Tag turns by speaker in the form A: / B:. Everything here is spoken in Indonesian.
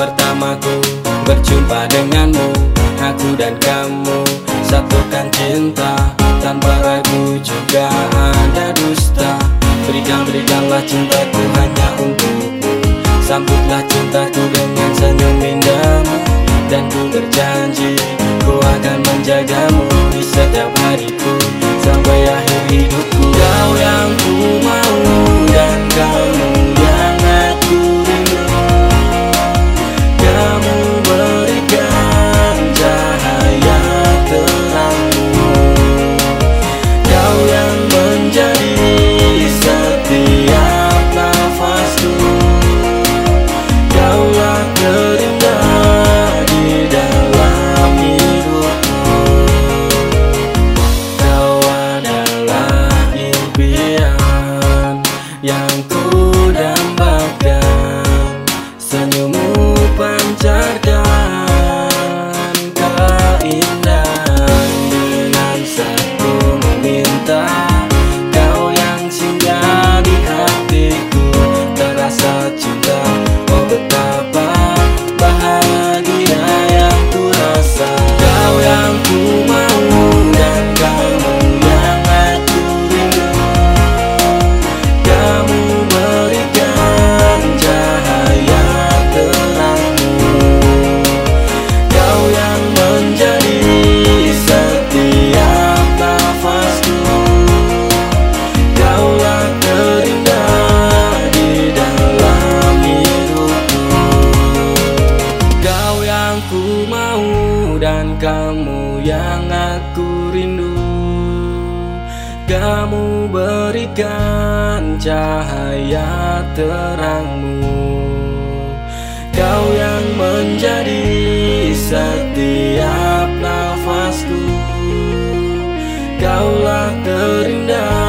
A: pertamaku Berjumpa denganmu Aku dan kamu. Satukan cinta Tanpa ragu juga ada dusta. Berikan-berikanlah cintaku hanya untukmu. Sambutlah cintaku dengan yang aku rindu. Kamu berikan cahaya terangmu. Kau yang menjadi setiap nafasku. Kaulah terindah